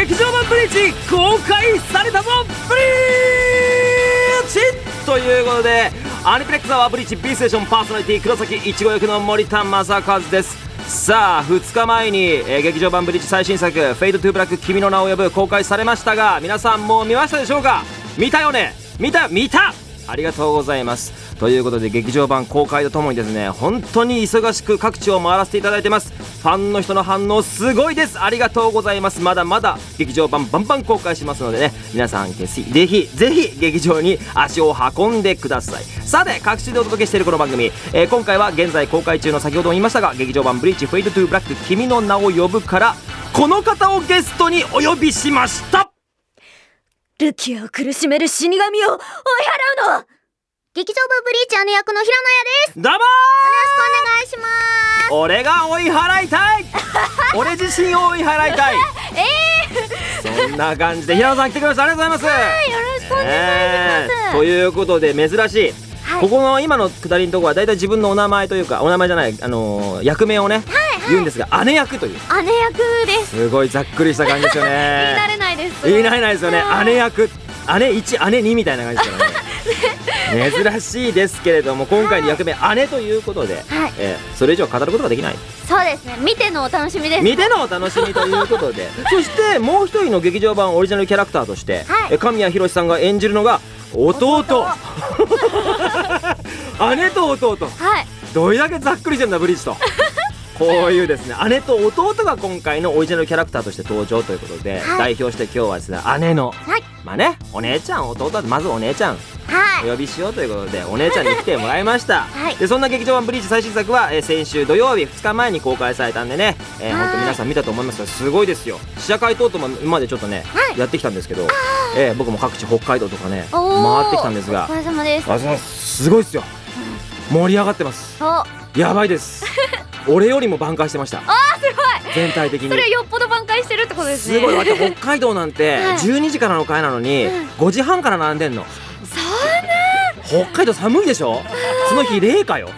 劇場版ブリーチ公開されたもんブリーチということでアニプレックスアワーブリーチ B ステーションパーソナリティ黒崎一護役の森田成一です。さあ2日前に、えー劇場版ブリーチ最新作「 Fade to Black 君の名を呼ぶ」公開されましたが皆さんもう見ましたでしょうか？見たよね？見た見た！ありがとうございます。ということで劇場版公開とともにですね本当に忙しく各地を回らせていただいてます。ファンの人の反応すごいです。ありがとうございます。まだまだ劇場版バンバン公開しますのでね皆さんぜひぜひぜひ劇場に足を運んでください。さて各地でお届けしているこの番組、えー今回は現在公開中の先ほども言いましたが劇場版ブリーチ Fade to Black 君の名を呼ぶからこの方をゲストにお呼びしました。ルキアを苦しめる死神を追い払うの。劇場版ブリーチ姉役の平野綾です。どうもよろしくお願いします。俺が追い払いたい。俺自身を追い払いたい。そんな感じで平野さん来てください。ありがとうございます、よろしくお願いしえます、ーということで珍しい、はい。ここの今の下りのところは大体自分のお名前というかお名前じゃない、あのー役名をね、言うんですが姉役という。姉役です。すごいざっくりした感じですよ 言い慣ねれないです。言い慣れないですよね。はい姉役姉1姉2みたいな感じですからね。珍しいですけれども今回の役名姉ということで、はい。えーそれ以上語ることができない。そうですね。見てのお楽しみです。見てのお楽しみということで そしてもう一人の劇場版オリジナルキャラクターとして、はい。え神谷博さんが演じるのが弟。姉と弟。はい。どれだけざっくりしてんだブリッジとこういうですね姉と弟が今回のオリジナルキャラクターとして登場ということで、はい。代表して今日はですね姉のはい。まあねお姉ちゃん弟はまずお姉ちゃんはい。お呼びしようということでお姉ちゃんに来てもらいました、はい。でそんな劇場版ブリーチ最新作は、えー先週土曜日2日前に公開されたんでね、えー、はい。本当皆さん見たと思いますがすごいですよ。試写会等々も今までちょっとね、はい。やってきたんですけど、えー僕も各地北海道とかね回ってきたんですがお疲れ様です。す。ごいですよ。盛り上がってます。お。やばいです 俺よりも挽回してました。あーすごい。全体的に。それよっぽど挽回してるってことですね。すごい。だって北海道なんて はい。12時からの回なのにうん。5時半から並んでんの。そう北海道寒いでしょ？その日零下よ。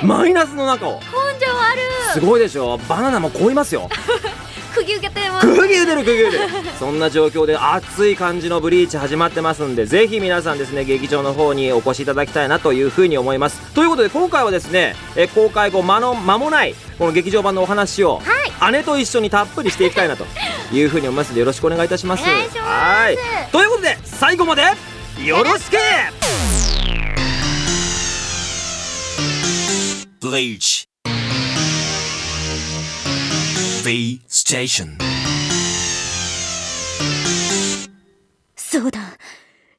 すマイナスの中を。ごい根性ある。すごいでしょ？バナナも凍いますよ。釘受けてます釘打てる釘打てる。そんな状況で熱い感じのブリーチ始まってますんでぜひ皆さんですね劇場の方にお越しいただきたいなというふうに思います。ということで今回はですねえ公開後間の間もないこの劇場版のお話を、姉と一緒にたっぷりしていきたいなというふうに思いますのでよろしくお願いいたします。お願いします。はい。ということで最後までよろしく! Bleach. V Station そうだ。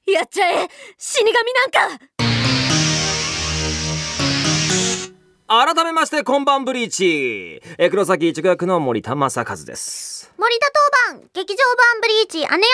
やっちゃえ。死神なんか。改めましてこんばんブリーチ。え黒崎一役の森田正和です。森田当番。劇場版ブリーチ。姉役の平野綾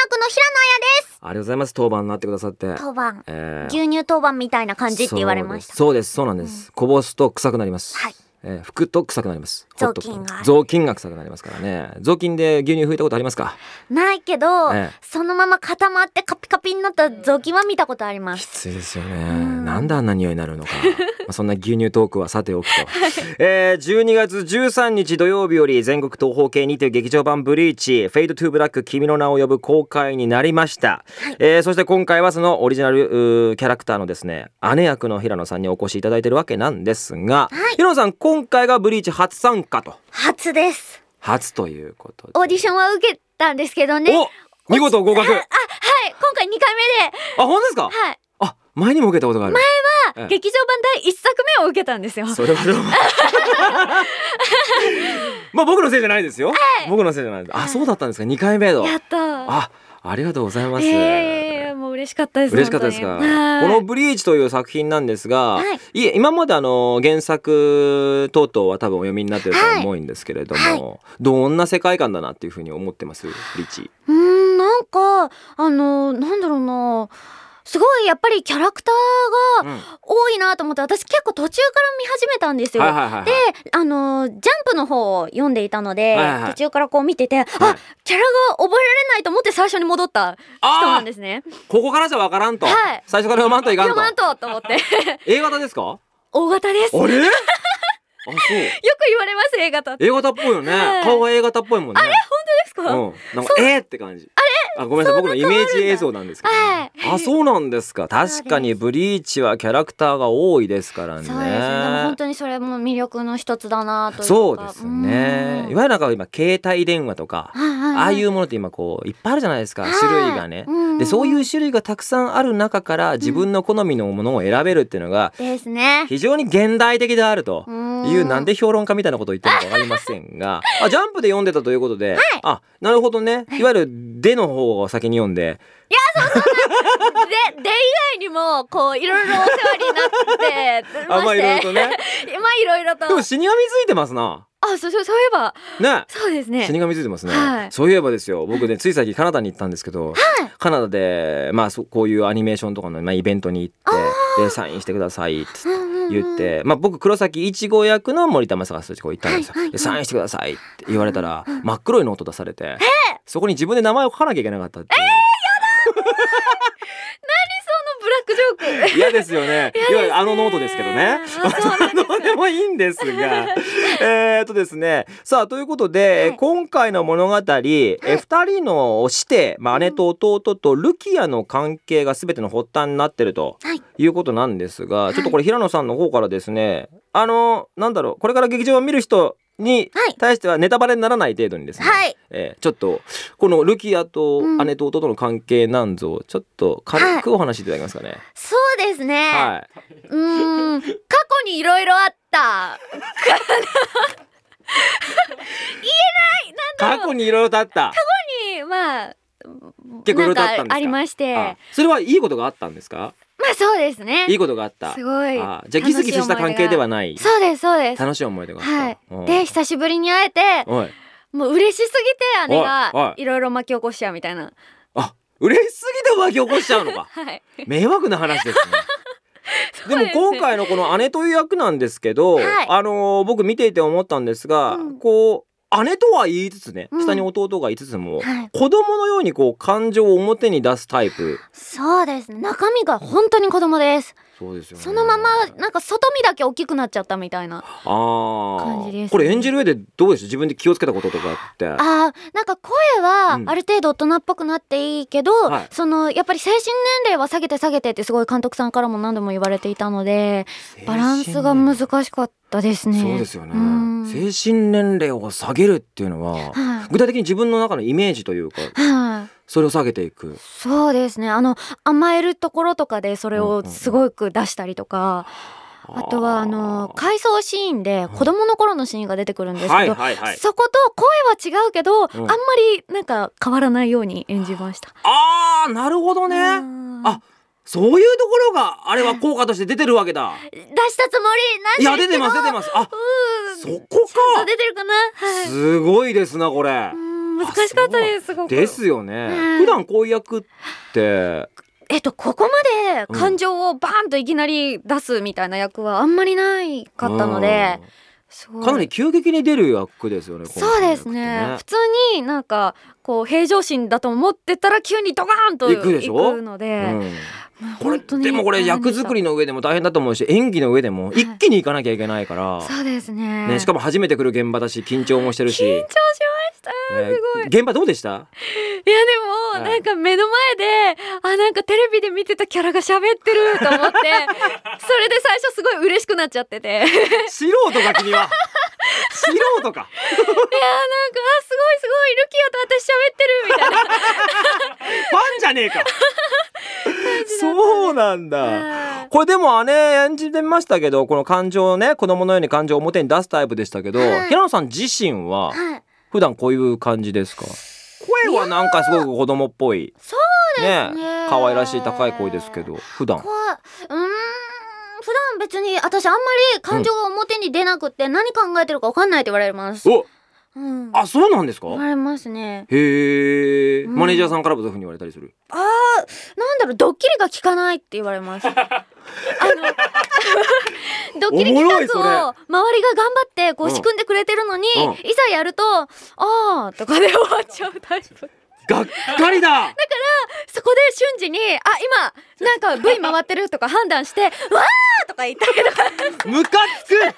です。ありがとうございます。当番になってくださって。当番。えー牛乳当番みたいな感じって言われました。そうです。そうです。そうなんです、こぼすと臭くなります、はい。えー拭くと臭くなります雑巾が雑巾が臭くなりますからね。雑巾で牛乳拭いたことありますか？ないけど、ええ。そのまま固まってカピカピになった雑巾は見たことあります。きついですよね。ん。なんであんな匂いになるのか。まあそんな牛乳トークはさておくと、えー、12月13日土曜日より全国東宝系にて劇場版ブリーチ Fade to Black 君の名を呼ぶ公開になりました、えーそして今回はそのオリジナルキャラクターのですね姉役の平野さんにお越しいただいてるわけなんですが、はい。平野さん今回がブリーチ初参加と。初です。初ということで。オーディションは受けたんですけどね。お見事合格。あはい今回2回目で。あ本当ですか？はい。あ前にも受けたことがある。前ええ。劇場版第1作目を受けたんですよ。それはでも まあ僕のせいじゃないですよ、僕のせいじゃないあそうだったんですか。2回目の。やったあありがとうございます、えー、もう嬉しかったです嬉しかったですか？この「ブリーチ」という作品なんですが、はい。今まであの原作等々は多分お読みになってると思うんですけれども、はい。どんな世界観だなっていうふうに思ってます？ブリーチ。うーんなんかあのなんだろうな。すごいやっぱりキャラクターがうん。多いなと思って私結構途中から見始めたんですよ。はいはいはいはい。であのジャンプの方を読んでいたので、はいはい途中からこう見てて、あキャラが覚えられないと思って最初に戻った人なあんですね。ここからじゃわからんと、はい。最初から読まんといかんと。読まんとと思って。A 型ですか？大型です。あれ？あそう。言われます A 型って。A 型っぽいよね、はい。顔が A 型っぽいもんね。あれ本ですか、うん、なんかえーって感じ。あごめんなさい。僕のイメージ映像なんですけど、ね。あそうなんですか。確かにブリーチはキャラクターが多いですからね。そうですね。本当にそれも魅力の一つだなとそうですね。うん。いわゆるなんか今携帯電話とかはいはいはい。ああいうものって今こういっぱいあるじゃないですか。はい。種類がね。うん。でそういう種類がたくさんある中から自分の好みのものを選べるっていうのがですね。非常に現代的であると。うんいうなんで評論家みたいなことを言ってるのかわかりませんが。あジャンプで読んでたということで。あなるほどね。い。わゆる「で」の方を先に読んででで以外にもこういろいろお世話になって あまあいろいろとね。まあいろいろと。でも死神ついてますな。あそうそうそういえば。ね。そうですね。死神ついてますね、はい。そういえばですよ。僕ねつい最近カナダに行ったんですけど、カナダでまあそこういうアニメーションとかの、まあ、イベントに行ってでサインしてくださいって言って、まあ、僕黒崎一護役の森田成一とこ行ったんですよ、はいはいはい。でサインしてくださいって言われたら、真っ黒いノート出されて、そこに自分で名前を書かなきゃいけなかったっていう、ブラックジョーク。嫌ですよね。いわゆるあのノートですけどね。どうでもいいんですが。えーとですね。さあということで、はい。今回の物語、え2人の師弟、まあ、姉と弟とルキアの関係が全ての発端になってるとはい。いうことなんですが、ちょっとこれ平野さんの方からですねあのなんだろうこれから劇場を見る人にはい。対してはネタバレにならない程度にですね、はい。えーちょっとこのルキアとうん。姉と弟の関係なんぞちょっと軽くお話しいただけますかね。そうですね、はい、うーん。過去に いろいろあった。過去にい。ろいろとあった。にまあ結構いろいろとあったんですか？ありまして。あ。それはいいことがあったんですか？まあそうですね。いいことがあった。すごい。あじゃあギスギスした関係ではない。そうですそうです。楽しい思い出があった。はい。う。んで久しぶりに会えてもう嬉しすぎて姉がいい。ろいろ巻き起こしちゃうみたいな。あ嬉しすぎて巻き起こしちゃうのか。はい。迷惑な話 ですね。でも今回のこの姉という役なんですけど、はい。あのー僕見ていて思ったんですが、うん。こう姉とは言いつつね、うん。下に弟がいつつも、はい。子供のようにこう感情を表に出すタイプ。そうですね。中身が本当に子供です。そうですよね。そのままなんか外見だけ大きくなっちゃったみたいなああ、感じですね。これ演じる上でどうでした自分で気をつけたこととかあって。あー。なんか声はうん。ある程度大人っぽくなっていいけど、はい。そのやっぱり精神年齢は下げて下げてってすごい監督さんからも何度も言われていたのでバランスが難しかったですね。そうですよね。うん。精神年齢を下げるっていうのははい。具体的に自分の中のイメージというかはい。それを下げていく。そうですね。あの甘えるところとかでそれをすごく出したりとか、あとはあの回想シーンで子供の頃のシーンが出てくるんですけど、そこと声は違うけど、ん。あんまりなんか変わらないように演じました。あーなるほどね。うん。あそういうところがあれは効果として出てるわけだ。出したつもり？なんいや出てます出てすます。あうん。そこか。出てるかな？はい。すごいですなこれ。うん難しかったですすごく。です。よね。うん。普段こういう役って。えっとここまで感情をバーンといきなり出すみたいな役はあんまりないかったので、うん。かなり急激に出る役ですよね今そうですね。普通になんかこう平常心だと思ってたら急にドカーンと行くでしょ？行くので、うん。まあこれでもこれ役作りの上でも大変だと思うし演技の上でもい。一気に行かなきゃいけないから、そうですね。ね、しかも初めて来る現場だし緊張もしてるし、緊張しました。ねすごい。現場どうでした？いやでも、はい。なんか目の前であなんかテレビで見てたキャラが喋ってると思って それで最初すごい嬉しくなっちゃってて。いやーなんかあす 素人か。君は素人かごいすごい。ルキアと私喋ってるみたいな。ファンじゃねえかそうなんだ。はいこれでも姉演じてましたけどこの感情をね子供のように感情を表に出すタイプでしたけど、はい。平野さん自身ははい。普段こういう感じですか？声はなんかすごく子供っぽい。そうですね。可愛らしい高い声ですけど普段。うーん普段別に私あんまり感情が表に出なくって何考えてるか分かんないって言われます。おうん、あそうなんですか？言われますね。へえ、うん。マネージャーさんからもそういうふうに言われたりする？あーなんだろうドッキリが効かないって言われます。あの ドッキリ企画を周りが頑張ってこううん。仕組んでくれてるのに、うん。いざやるとあーとかで終わっちゃうタイプ。がっかりだ。そこで瞬時にあ今なんか V 回ってるとか判断してわーとか言ったりとかする。ムカつく。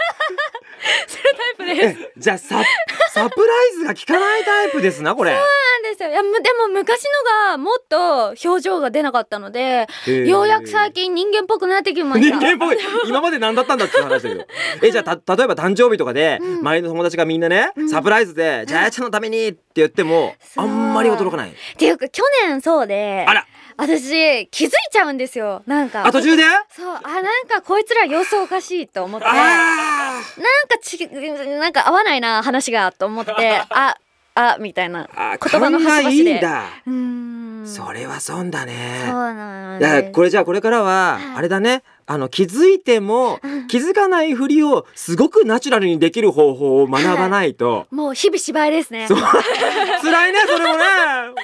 タイプです。えじゃあさサプライズが効かないタイプですなこれ。なんですよ。いやむでも昔のがもっと表情が出なかったので、ようやく最近人間っぽくなってきました。人間っぽい。今まで何だったんだって話だけど。えじゃあた例えば誕生日とかで、うん。周りの友達がみんなね、うん。サプライズで「じゃああやちゃんのために」って言ってもそう。あんまり驚かない。っていうか去年そうであら私気づいちゃうんですよ。なんか。あ途中で？そう。あなんかこいつら様子おかしいと思って。なんあかちなんか合わないな話がと思って。ああみたいな。言葉の端々で。いいんだ、うーんそれは損だそうねなんいやですこれじゃあこれからははい。あれだね。あの気づいてもうん。気づかないふりをすごくナチュラルにできる方法を学ばないと、もう日々芝居ですね。そう。辛いねそれもね。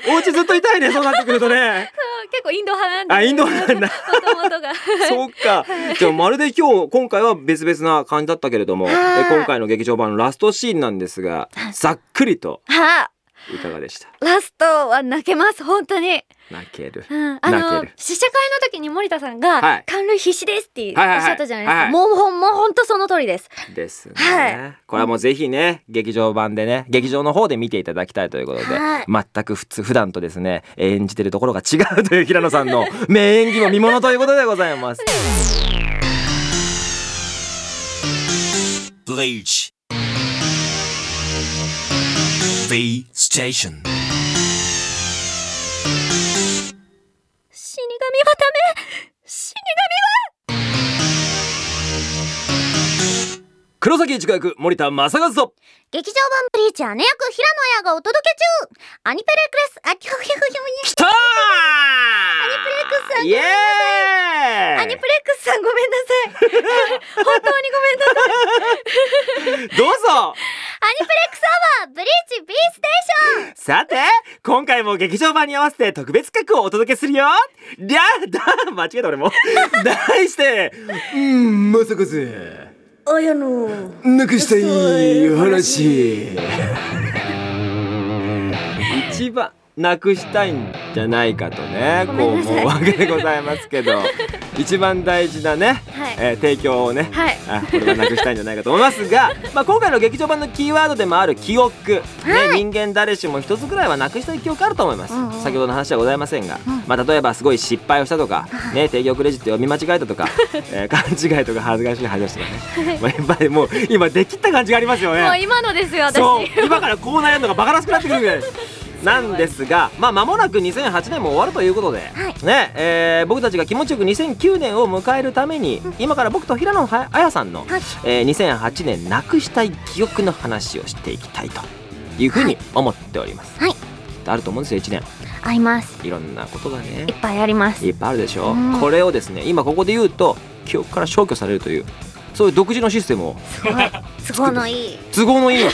お家ずっといたいねそうなってくるとね。結構インド派なんであインド派なんだ。もともとが。そうか。じゃあまるで今日今回は別々な感じだったけれども今回の劇場版のラストシーンなんですがざっくりとはいかがでした？ラストは泣けます本当に、泣ける。うん、あの試写会の時に森田さんがはい「感涙必死です」っておっしゃったじゃないですか、はい。もうほんもう本当その通りです。ですね、はい。これはもうぜひね劇場版でね劇場の方で見ていただきたいということで、はい。全く普通普段とですね演じてるところが違うという平野さんの 名演技も見ものということでございます。Bleach V Station 死神はダメ死黒崎一華役森田正和と。劇場版ブリーチ姉役平野綾がお届け中。アニペレクレスあきょひょひょひきたー！アニプレックスさんイエーイ。アニプレックスさんごめんなさい。本当にごめんなさい。どうぞ。アニプレックスアワーブリーチ B ステーション。さて今回も劇場版に合わせて特別企画をお届けするよ。りゃだ間違えた俺も。題してうんまさかぜ。あやの。なくしたい話。一番なくしたいんじゃないかとねごこう思うわけでございますけど。一番大事なね、はい。えー提供をね、はい。あこれはなくしたいんじゃないかと思いますが、まあ、今回の劇場版のキーワードでもある記憶、ね人間誰しも一つぐらいはなくしたい記憶あると思います、うんうん。先ほどの話はございませんが、うん。まあ、例えばすごい失敗をしたとか、ね、提供クレジット読み間違えたとか、えー勘違いとか恥ずかしい話とかね、まあ、やっぱりもう今できった感じがありますよね。もう今のですよ私。今からコーナーやるのがバカらしくなってくるぐらいなんですがまあ間もなく2008年も終わるということで、はい。ねえー僕たちが気持ちよく2009年を迎えるために、今から僕と平野綾さんの、はい。えー2008年なくしたい記憶の話をしていきたいというふうに思っております。はい。あると思うんですよ1年。あります。いろんなことがね。いっぱいあります。いっぱいあるでしょ、うん。これをですね今ここで言うと記憶から消去されるというそういう独自のシステムをすごい都合のいい。都合のいい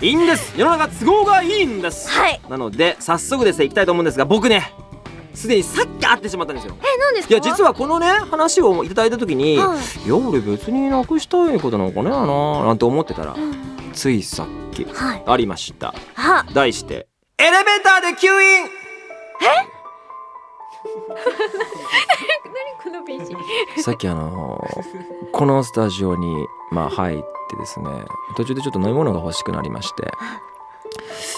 いいんです。世の中都合がいいんです。はい。なので早速です。ね行きたいと思うんですが僕ねすでにさっき会ってしまったんですよ。え何ですか？いや実はこのね話をいただいた時に、はいい、や俺別になくしたいことなのかねやななんて思ってたらうん。ついさっきはい。ありました。あ題してエレベーターで吸引。何このビーチさっきあのーこのスタジオにまあ入ってですね途中でちょっと飲み物が欲しくなりまして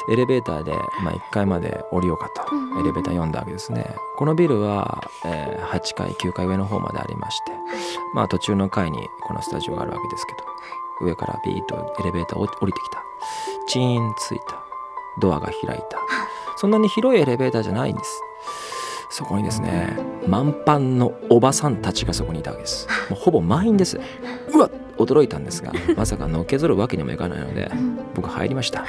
エレベーターで、まあ、1階まで降りようかとエレベーター読んだわけですね。このビルは、えー8階9階上の方までありましてまあ途中の階にこのスタジオがあるわけですけど上からビーッとエレベーターを降りてきた。チーンついた。ドアが開いた。そんなに広いエレベーターじゃないんです。そこにですね満帆のおばさんたちがそこにいたわけです。もうほぼ満員です驚いたんですがまさかのけぞるわけにもいかないので僕入りました。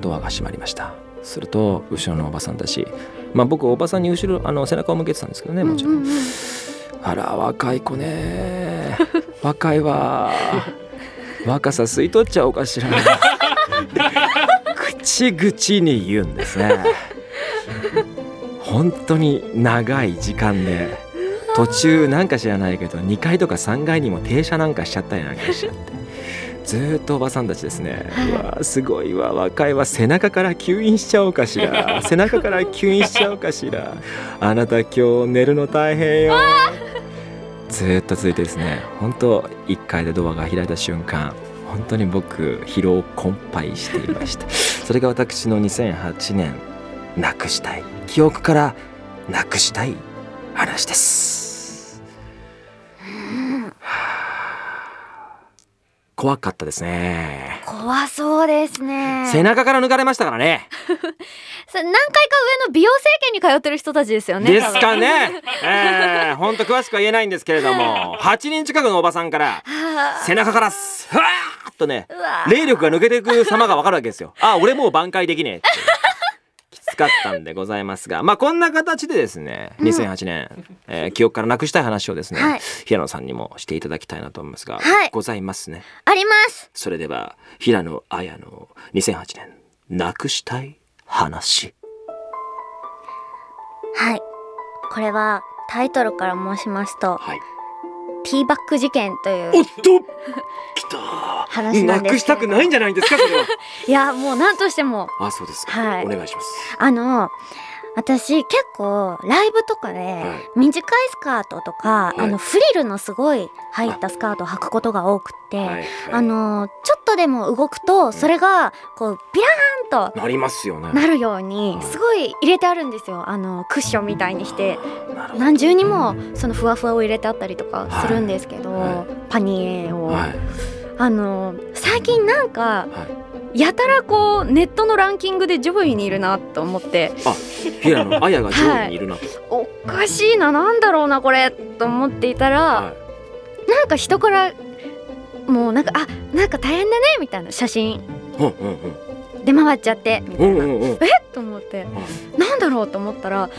ドアが閉まりました。すると後ろのおばさんたちまあ僕おばさんに後ろあの背中を向けてたんですけどねもちろん,、うんうんうん。あら若い子ね。若いわ。若さ吸い取っちゃおうかしら。口々に言うんですね。本当に長い時間で途中なんか知らないけど2階とか3階にも停車なんかしちゃったりなんかしちゃって。ずーっとおばさんたちですね。うわーすごいわ。若いわ背中から吸引しちゃおうかしら。背中から吸引しちゃおうかしら。あなた今日寝るの大変よ。ずーっと続いてですね。本当1階でドアが開いた瞬間本当に僕疲労困憊していました。それが私の2008年なくしたい。記憶からなくしたい話です。怖かったですね。怖そうですね。背中から抜かれましたからね。何回か上の美容整形に通ってる人たちですよね。ですかね。えー、ほんと詳しくは言えないんですけれども。8人近くのおばさんからは背中からスワーッとね霊力が抜けていく様がわかるわけですよ。あ、俺もう挽回できねえって。きつかったんでございますが、まあこんな形でですね、2008年、えー記憶からなくしたい話をですね、はい平野さんにもしていただきたいなと思いますが、はいございますね。ありますそれでは、平野綾の2008年、なくしたい話。はいこれはタイトルから申しますとはい。ティーバッグ事件というおっと 来た話なくしたくないんじゃないんですか、それは。いやもう何としてもあ、そうですか。はいお願いします。あの私結構ライブとかではい。短いスカートとか、い。あのフリルのすごい入ったスカートを履くことが多くって、はいはい。あのちょっとでも動くとそれがこうビラーンとなりますよね。なるようにはいすごい入れてあるんですよ。あのクッションみたいにして。何重にもそのふわふわを入れてあったりとかするんですけど、パニエを、はい。あの最近なんかはやたらこうネットのランキングで上位にいるなと思って。あ、平野 綾が上位にいるなと。おかしいななんだろうなこれと思っていたら、はい。なんか人からもうなんかあなんか大変だねみたいな写真。うんうん出回っちゃってみたういな、んうんうんうん。えっと思って。なんだろうと思ったら、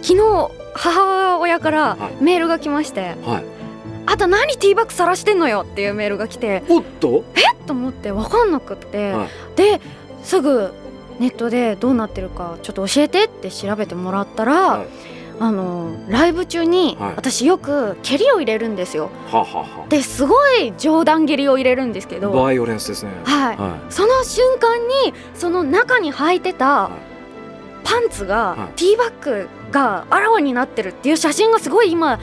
昨日母親からはい。メールが来まして。はい。「あと何ティーバッグさらしてんのよ」っていうメールが来ておっと？えっと思って分かんなくって、はいですぐネットでどうなってるかちょっと教えてって調べてもらったら、はいあのライブ中にはい私よく蹴りを入れるんですよ。はあはあはですごい上段蹴りを入れるんですけあ。ど、バイオレンスですね。はい、はその瞬間にその中に履いてたはいパンツが、はいティーバッグがあらわになってるっていう写真がすごい今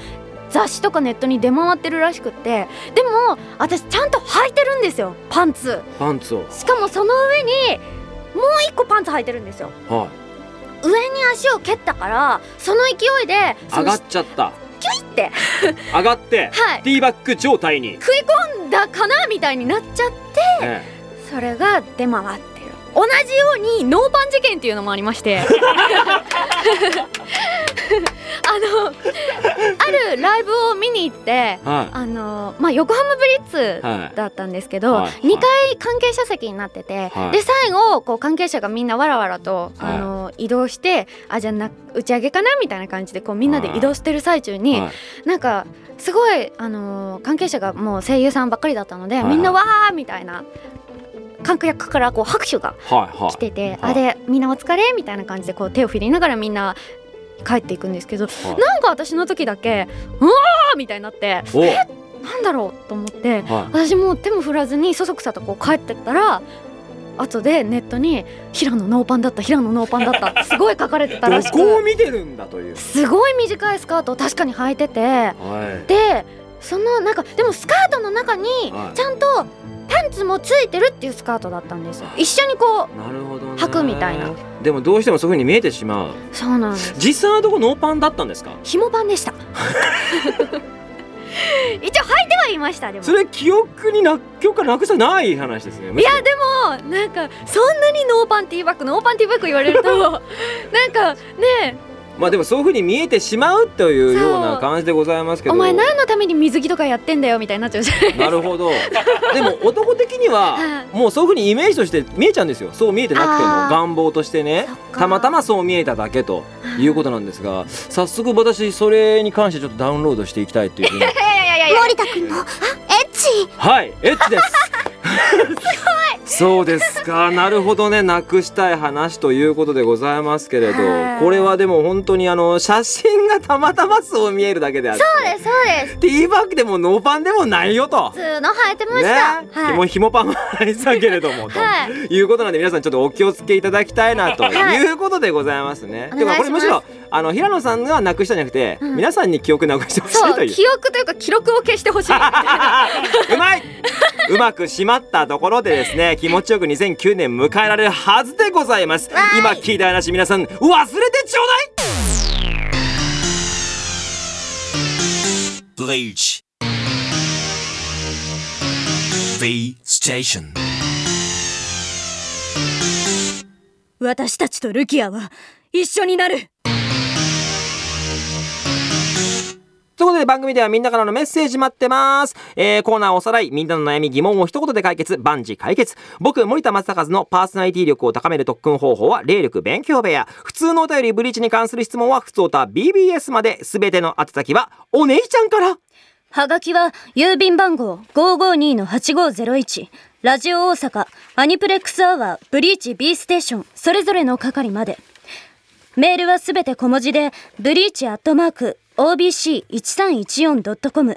雑誌とかネットに出回ってるらしくってでも私ちゃんと履いてるんですよパンツい。パンツを。しかもその上にもう一個パンツ履いてるんですよは上に足を蹴ったからその勢いで上がっちゃった。キュイって 上がって。はいティーバッグ状態に。食い込んだかなみたいになっちゃってえそれが出回ってる同じようにノーパン事件っていうのもありまして。あのあるライブを見に行ってえはあのまあ横浜ブリッツ。だったんですけど、はい。2回関係者席になってて、はい。で最後こう関係者がみんなわらわらと、はい。あの移動してあじゃあな打ち上げかなみたいな感じでこうみんなで移動してる最中に、はい。なんかすごい、あの関係者がもう声優さんばっかりだったので、はい。みんなわーみたいな観客からこう拍手がはいはい。来てて、はいあでみんなお疲れみたいな感じでこう手を振りながらみんな帰っていくんですけど、はいなんか私の時だけうわーみたいになってお。なんだろうと思っては私もう手も振らずにそそくさとこう帰ってったら後でネットに「平野ノーパンだった平野ノーパンだった」すごい書かれてたらい。しく見てるんだという。すごい短いスカートを確かに履いててはい。でそのなんかでもスカートの中にはいちゃんとパンツもついてるっていうスカートだったんですよ一緒にこなるほどね。履くみたいな。でもどうしてもそういう風に見えてしまう。うそうなんです実際のとこノーパンだったんですか？紐パンでした 一応履いてはいましたでもそれ記憶にな記憶からなくさない話ですね。いやでもなんかそんなにノーパンティーバッグノーパンティーバッグ言われると なんかねまあでもそういう風に見えてしまうというような感じでございますけど。お前何のために水着とかやってんだよみたいになっちゃうじゃないなるほど。でも男的には はもうそういう風にイメージとして見えちゃうんですよ。そう見えてなくても願望としてねたまたまそう見えただけということなんですが、早速私それに関してちょっとダウンロードしていきたいというふうに。いやいやいやいや森田くんのあエッチはい、エッチです。そうですか、なるほどね、なくしたい話ということでございますけれどは、い。これはでも本当にあの写真がたまたまそう見えるだけであって。そうですそうです。ティーバッグでもノーパンでもないよと。普。通の履いてました、ね、はい。紐紐パンもありしたけれども、はい。ということなんで皆さんちょっとお気をつけいただきたいなとはいいうことでございますね。お願いします。てかこれむしろあの平野さんがなくしたんじゃなくて、うん。皆さんに記憶なくしてほしいという。記憶というか記録を消してほしいう。まい。うまく締まったところでですね気持ちよく2009年迎えられるはずでございます。今聞いた話皆さん忘れてちょうだい。Bleach. V Station. 私たちとルキアは一緒になることで番組ではみんなからのメッセージ待ってます。えー、コーナーおさらい、みんなの悩み疑問を一言で解決、万事解決。僕、森田正和のパーソナリティ力を高める特訓方法は、霊力勉強部屋。普通のお便りブリーチに関する質問は、普通おた BBS まで、すべての宛先は、お姉ちゃんから。はがきは郵便番号552-8501ラジオ大阪アニプレックスアワーブリーチ B ステーションそれぞれの係までメールはすべて小文字でブリーチアットマーク OBC1314.com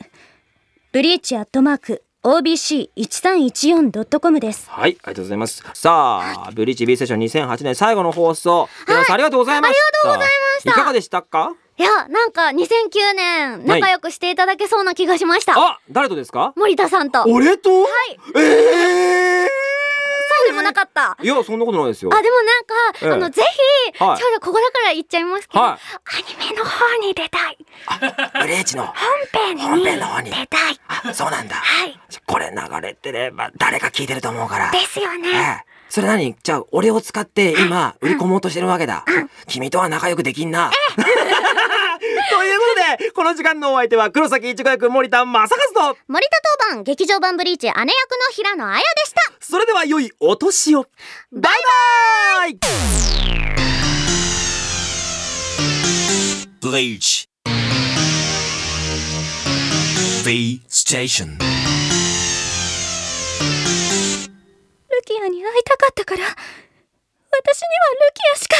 ブリーチアットマーク OBC1314.com です。はい、ありがとうございます。さあ、ブリーチ B セッション2008年最後の放送。皆さんありがとうございました。ありがとうございました。いかがでしたか？いやなんか2009年仲良くしていただけそうな気がしました、あ、誰とですか？森田さんと。俺と？はい。えー！でもなかった。いや、そんなことないですよ。あでもなんか、ええ。あのぜひ、はい。ちょうどここだから言っちゃいますけど、はい。アニメの方に出たい。ブリーチの。本編に本編の方に。出たい。あそうなんだ。はい。これ流れてれば誰か聞いてると思うから。ですよね、ええ。それ何？じゃあ俺を使って今売り込もうとしてるわけだ。君とは仲良くできんな。ということでこの時間のお相手は黒崎一子役森田正和と。森田当番劇場版ブリーチ姉役の平野綾でした。それでは良いお年を。バイバイ。Bleach. V Station. ルキアに会いたかったから私にはルキアしか